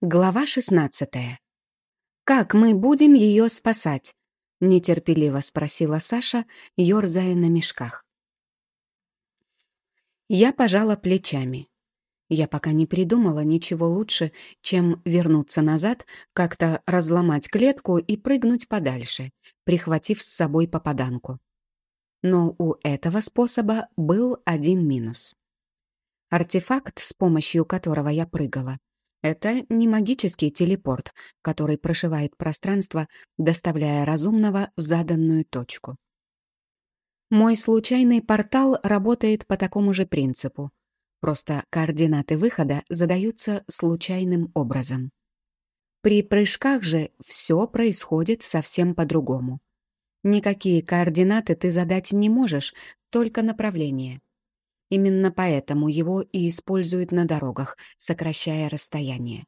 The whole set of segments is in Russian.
Глава 16. «Как мы будем ее спасать?» — нетерпеливо спросила Саша, ерзая на мешках. Я пожала плечами. Я пока не придумала ничего лучше, чем вернуться назад, как-то разломать клетку и прыгнуть подальше, прихватив с собой попаданку. Но у этого способа был один минус. Артефакт, с помощью которого я прыгала, это не магический телепорт, который прошивает пространство, доставляя разумного в заданную точку. Мой случайный портал работает по такому же принципу. Просто координаты выхода задаются случайным образом. При прыжках же все происходит совсем по-другому. Никакие координаты ты задать не можешь, только направление. Именно поэтому его и используют на дорогах, сокращая расстояние.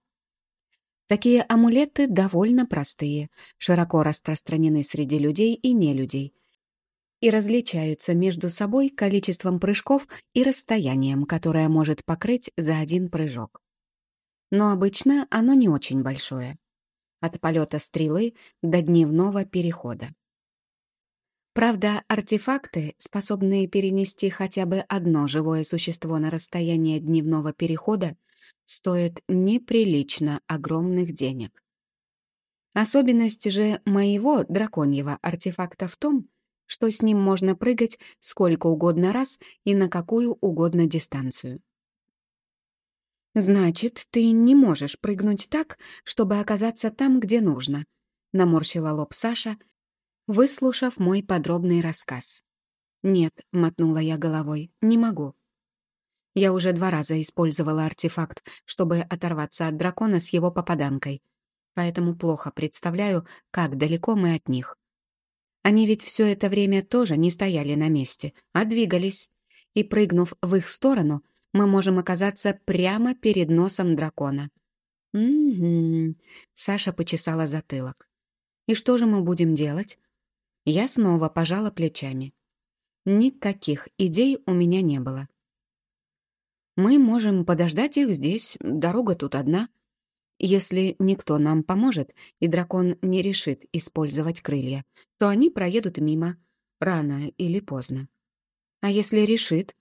Такие амулеты довольно простые, широко распространены среди людей и нелюдей и различаются между собой количеством прыжков и расстоянием, которое может покрыть за один прыжок. Но обычно оно не очень большое. От полета стрелы до дневного перехода. Правда, артефакты, способные перенести хотя бы одно живое существо на расстояние дневного перехода, стоят неприлично огромных денег. Особенность же моего драконьего артефакта в том, что с ним можно прыгать сколько угодно раз и на какую угодно дистанцию. «Значит, ты не можешь прыгнуть так, чтобы оказаться там, где нужно», — наморщила лоб Саша, выслушав мой подробный рассказ. «Нет», — мотнула я головой, — «не могу». Я уже два раза использовала артефакт, чтобы оторваться от дракона с его попаданкой, поэтому плохо представляю, как далеко мы от них. Они ведь все это время тоже не стояли на месте, а двигались. И, прыгнув в их сторону, мы можем оказаться прямо перед носом дракона. «Угу», — Саша почесала затылок. «И что же мы будем делать?» Я снова пожала плечами. Никаких идей у меня не было. Мы можем подождать их здесь, дорога тут одна. Если никто нам поможет, и дракон не решит использовать крылья, то они проедут мимо, рано или поздно. А если решит,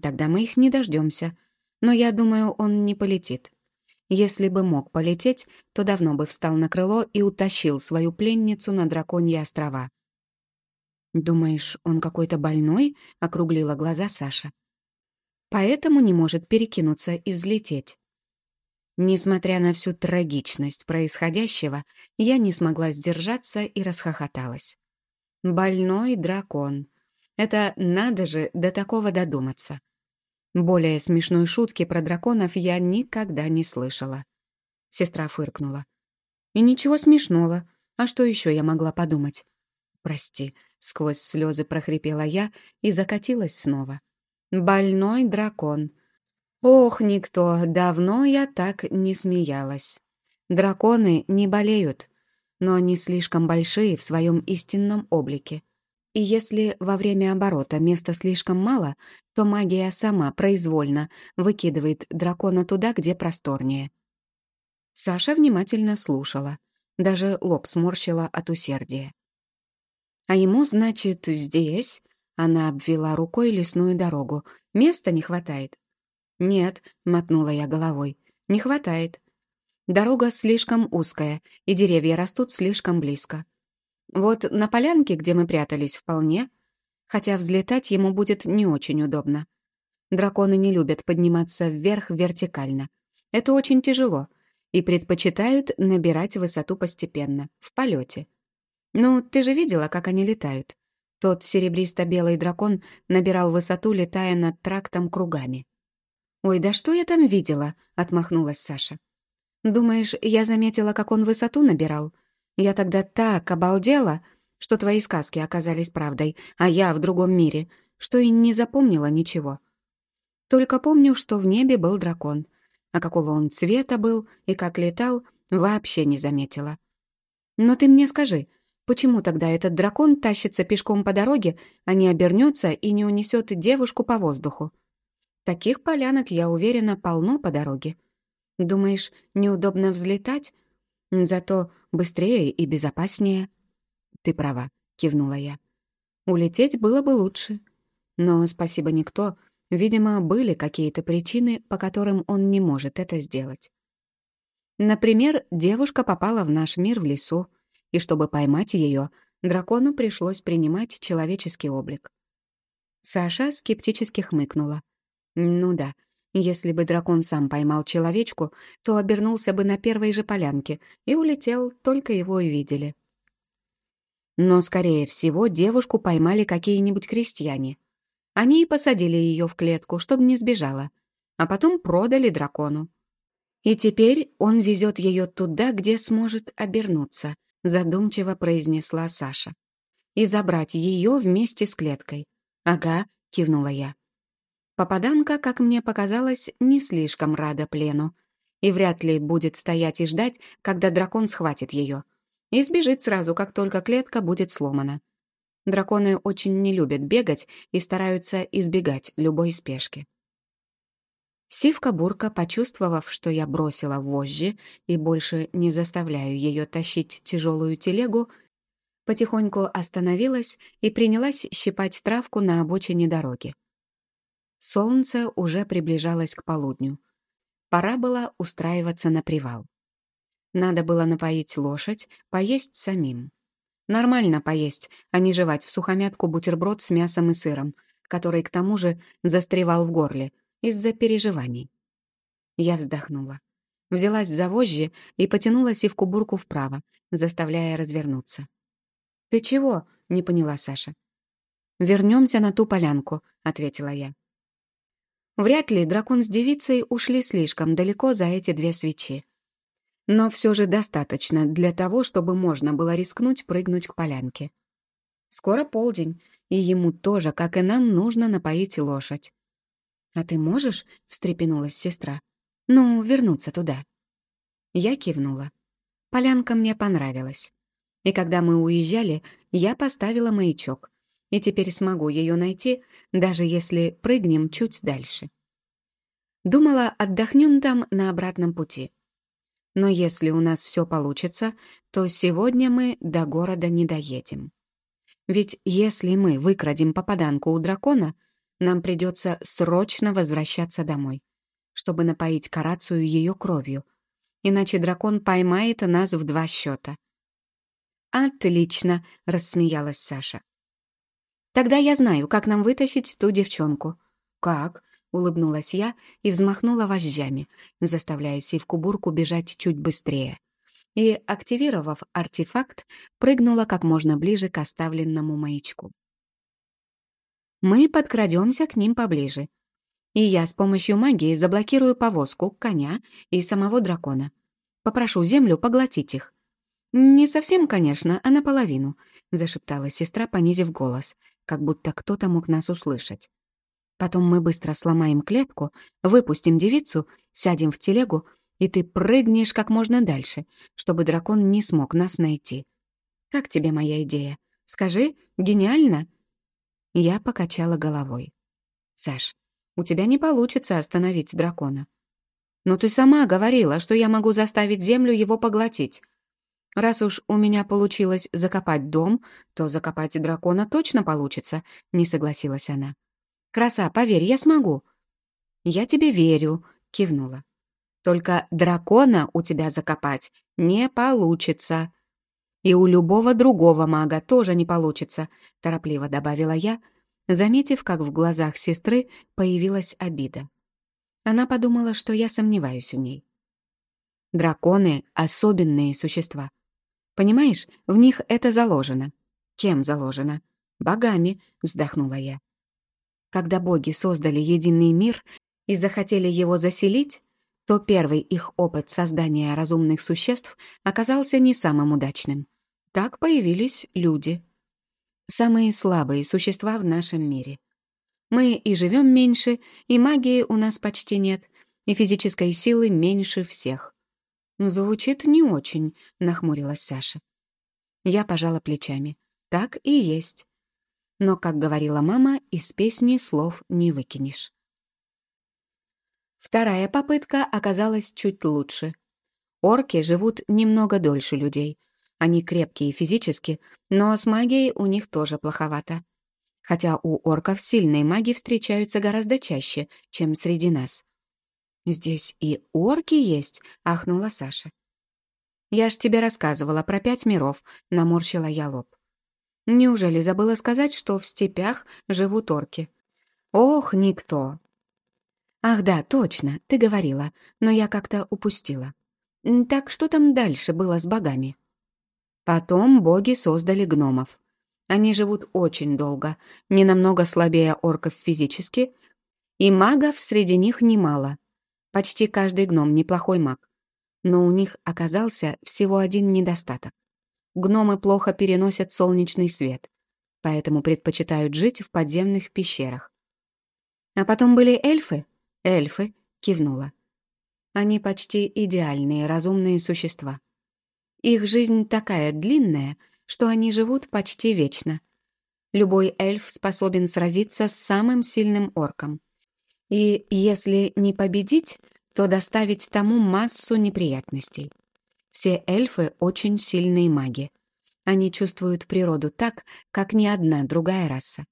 тогда мы их не дождемся. Но я думаю, он не полетит. Если бы мог полететь, то давно бы встал на крыло и утащил свою пленницу на драконьи острова. «Думаешь, он какой-то больной?» — округлила глаза Саша. «Поэтому не может перекинуться и взлететь». Несмотря на всю трагичность происходящего, я не смогла сдержаться и расхохоталась. «Больной дракон. Это надо же до такого додуматься». Более смешной шутки про драконов я никогда не слышала. Сестра фыркнула. «И ничего смешного. А что еще я могла подумать?» «Прости», — сквозь слезы прохрипела я и закатилась снова. «Больной дракон. Ох, никто, давно я так не смеялась. Драконы не болеют, но они слишком большие в своем истинном облике. И если во время оборота места слишком мало, то магия сама произвольно выкидывает дракона туда, где просторнее. Саша внимательно слушала, даже лоб сморщила от усердия. «А ему, значит, здесь...» Она обвела рукой лесную дорогу. «Места не хватает». «Нет», — мотнула я головой, — «не хватает. Дорога слишком узкая, и деревья растут слишком близко. Вот на полянке, где мы прятались, вполне, хотя взлетать ему будет не очень удобно. Драконы не любят подниматься вверх вертикально. Это очень тяжело, и предпочитают набирать высоту постепенно, в полете. Ну, ты же видела, как они летают. Тот серебристо-белый дракон набирал высоту, летая над трактом кругами. «Ой, да что я там видела?» — отмахнулась Саша. «Думаешь, я заметила, как он высоту набирал? Я тогда так обалдела, что твои сказки оказались правдой, а я в другом мире, что и не запомнила ничего. Только помню, что в небе был дракон, а какого он цвета был и как летал, вообще не заметила. Но ты мне скажи, почему тогда этот дракон тащится пешком по дороге, а не обернется и не унесет девушку по воздуху?» Таких полянок, я уверена, полно по дороге. Думаешь, неудобно взлетать? Зато быстрее и безопаснее. Ты права, кивнула я. Улететь было бы лучше. Но, спасибо никто, видимо, были какие-то причины, по которым он не может это сделать. Например, девушка попала в наш мир в лесу, и чтобы поймать ее, дракону пришлось принимать человеческий облик. Саша скептически хмыкнула. Ну да, если бы дракон сам поймал человечку, то обернулся бы на первой же полянке и улетел, только его и видели. Но, скорее всего, девушку поймали какие-нибудь крестьяне. Они и посадили ее в клетку, чтобы не сбежала, а потом продали дракону. И теперь он везет ее туда, где сможет обернуться, задумчиво произнесла Саша. И забрать ее вместе с клеткой. Ага, кивнула я. Попаданка, как мне показалось, не слишком рада плену и вряд ли будет стоять и ждать, когда дракон схватит ее, и сбежит сразу, как только клетка будет сломана. Драконы очень не любят бегать и стараются избегать любой спешки. Сивка-бурка, почувствовав, что я бросила вожжи и больше не заставляю ее тащить тяжелую телегу, потихоньку остановилась и принялась щипать травку на обочине дороги. Солнце уже приближалось к полудню. Пора было устраиваться на привал. Надо было напоить лошадь, поесть самим. Нормально поесть, а не жевать в сухомятку бутерброд с мясом и сыром, который, к тому же, застревал в горле из-за переживаний. Я вздохнула. Взялась за вожжи и потянула сивку-бурку вправо, заставляя развернуться. «Ты чего?» — не поняла Саша. «Вернемся на ту полянку», — ответила я. Вряд ли дракон с девицей ушли слишком далеко за эти две свечи. Но все же достаточно для того, чтобы можно было рискнуть прыгнуть к полянке. Скоро полдень, и ему тоже, как и нам, нужно напоить лошадь. «А ты можешь?» — встрепенулась сестра. «Ну, вернуться туда». Я кивнула. Полянка мне понравилась. И когда мы уезжали, я поставила маячок, и теперь смогу ее найти, даже если прыгнем чуть дальше. Думала, отдохнем там на обратном пути. Но если у нас все получится, то сегодня мы до города не доедем. Ведь если мы выкрадем попаданку у дракона, нам придется срочно возвращаться домой, чтобы напоить Карацию ее кровью, иначе дракон поймает нас в два счета. «Отлично!» — рассмеялась Саша. Тогда я знаю, как нам вытащить ту девчонку». «Как?» — улыбнулась я и взмахнула вожжами, заставляя сивку-бурку бежать чуть быстрее. И, активировав артефакт, прыгнула как можно ближе к оставленному маячку. Мы подкрадемся к ним поближе. И я с помощью магии заблокирую повозку, коня и самого дракона. Попрошу землю поглотить их. «Не совсем, конечно, а наполовину», — зашептала сестра, понизив голос, как будто кто-то мог нас услышать. Потом мы быстро сломаем клетку, выпустим девицу, сядем в телегу, и ты прыгнешь как можно дальше, чтобы дракон не смог нас найти. Как тебе моя идея? Скажи, гениально?» Я покачала головой. «Саш, у тебя не получится остановить дракона. Но ты сама говорила, что я могу заставить землю его поглотить. Раз уж у меня получилось закопать дом, то закопать дракона точно получится, не согласилась она. Краса, поверь, я смогу. Я тебе верю, кивнула. Только дракона у тебя закопать не получится. И у любого другого мага тоже не получится, торопливо добавила я, заметив, как в глазах сестры появилась обида. Она подумала, что я сомневаюсь в ней. Драконы — особенные существа. Понимаешь, в них это заложено. Кем заложено? Богами, вздохнула я. Когда боги создали единый мир и захотели его заселить, то первый их опыт создания разумных существ оказался не самым удачным. Так появились люди. Самые слабые существа в нашем мире. Мы и живем меньше, и магии у нас почти нет, и физической силы меньше всех. «Звучит не очень», — нахмурилась Саша. Я пожала плечами. «Так и есть». Но, как говорила мама, из песни слов не выкинешь. Вторая попытка оказалась чуть лучше. Орки живут немного дольше людей. Они крепкие физически, но с магией у них тоже плоховато. Хотя у орков сильные маги встречаются гораздо чаще, чем среди нас. «Здесь и орки есть», — ахнула Саша. «Я ж тебе рассказывала про пять миров», — наморщила я лоб. «Неужели забыла сказать, что в степях живут орки?» «Ох, никто!» «Ах да, точно, ты говорила, но я как-то упустила. Так что там дальше было с богами?» Потом боги создали гномов. Они живут очень долго, не намного слабее орков физически, и магов среди них немало. Почти каждый гном неплохой маг. Но у них оказался всего один недостаток. Гномы плохо переносят солнечный свет, поэтому предпочитают жить в подземных пещерах. А потом были эльфы. Эльфы, кивнула. Они почти идеальные разумные существа. Их жизнь такая длинная, что они живут почти вечно. Любой эльф способен сразиться с самым сильным орком. И если не победить, то доставить тому массу неприятностей. Все эльфы очень сильные маги. Они чувствуют природу так, как ни одна другая раса.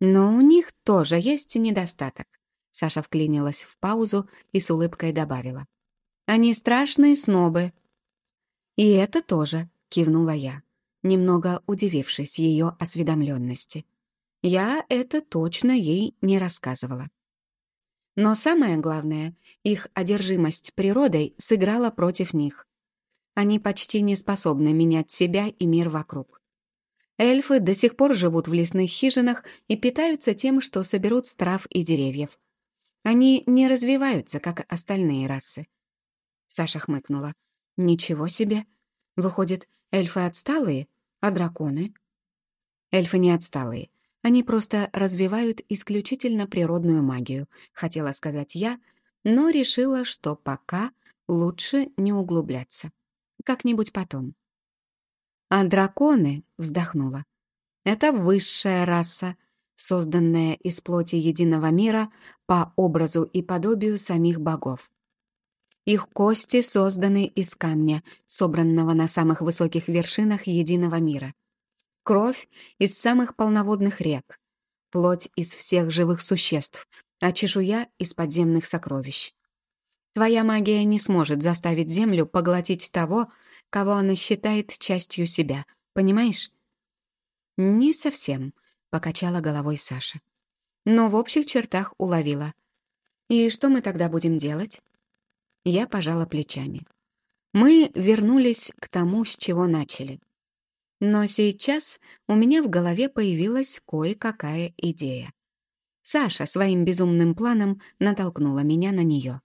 Но у них тоже есть недостаток. Саша вклинилась в паузу и с улыбкой добавила. «Они страшные снобы». «И это тоже», — кивнула я, немного удивившись ее осведомленности. Я это точно ей не рассказывала. Но самое главное, их одержимость природой сыграла против них. Они почти не способны менять себя и мир вокруг. Эльфы до сих пор живут в лесных хижинах и питаются тем, что соберут с трав и деревьев. Они не развиваются, как остальные расы. Саша хмыкнула. «Ничего себе! Выходит, эльфы отсталые, а драконы?» «Эльфы не отсталые. Они просто развивают исключительно природную магию, хотела сказать я, но решила, что пока лучше не углубляться. Как-нибудь потом. А драконы, вздохнула, это высшая раса, созданная из плоти единого мира по образу и подобию самих богов. Их кости созданы из камня, собранного на самых высоких вершинах единого мира кровь из самых полноводных рек, плоть из всех живых существ, а чешуя из подземных сокровищ. Твоя магия не сможет заставить Землю поглотить того, кого она считает частью себя, понимаешь? «Не совсем», — покачала головой Саша. Но в общих чертах уловила. «И что мы тогда будем делать?» Я пожала плечами. Мы вернулись к тому, с чего начали. Но сейчас у меня в голове появилась кое-какая идея. Саша своим безумным планом натолкнула меня на нее.